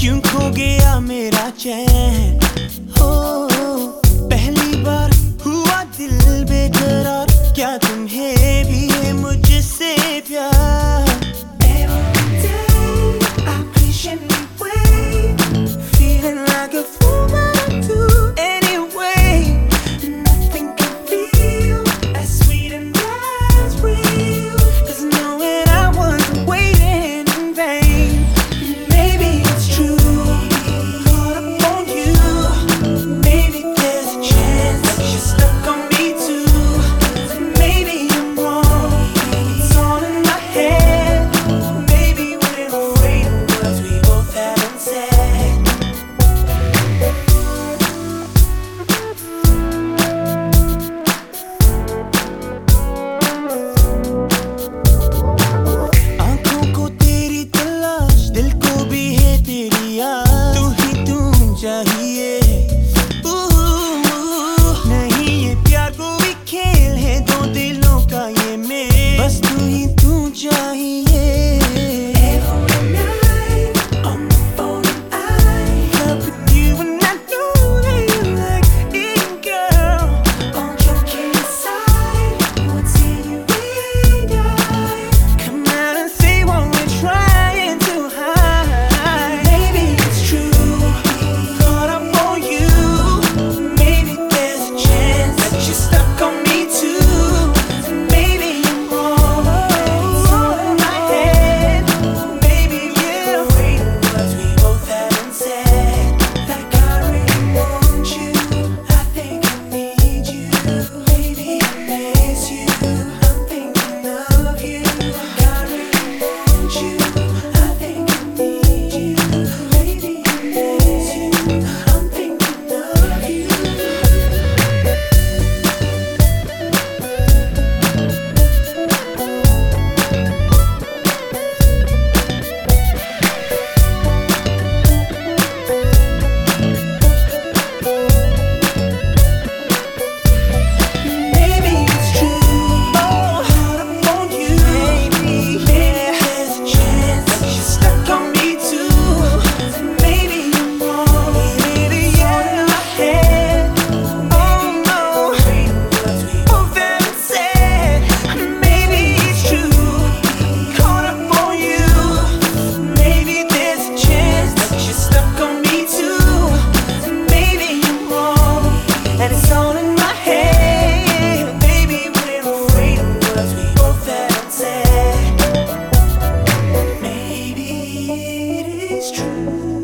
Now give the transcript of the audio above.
क्यों खो गया मेरा चैन? हो पहली बार हुआ दिल बेकरार। क्या तुम्हें Jahi it's true.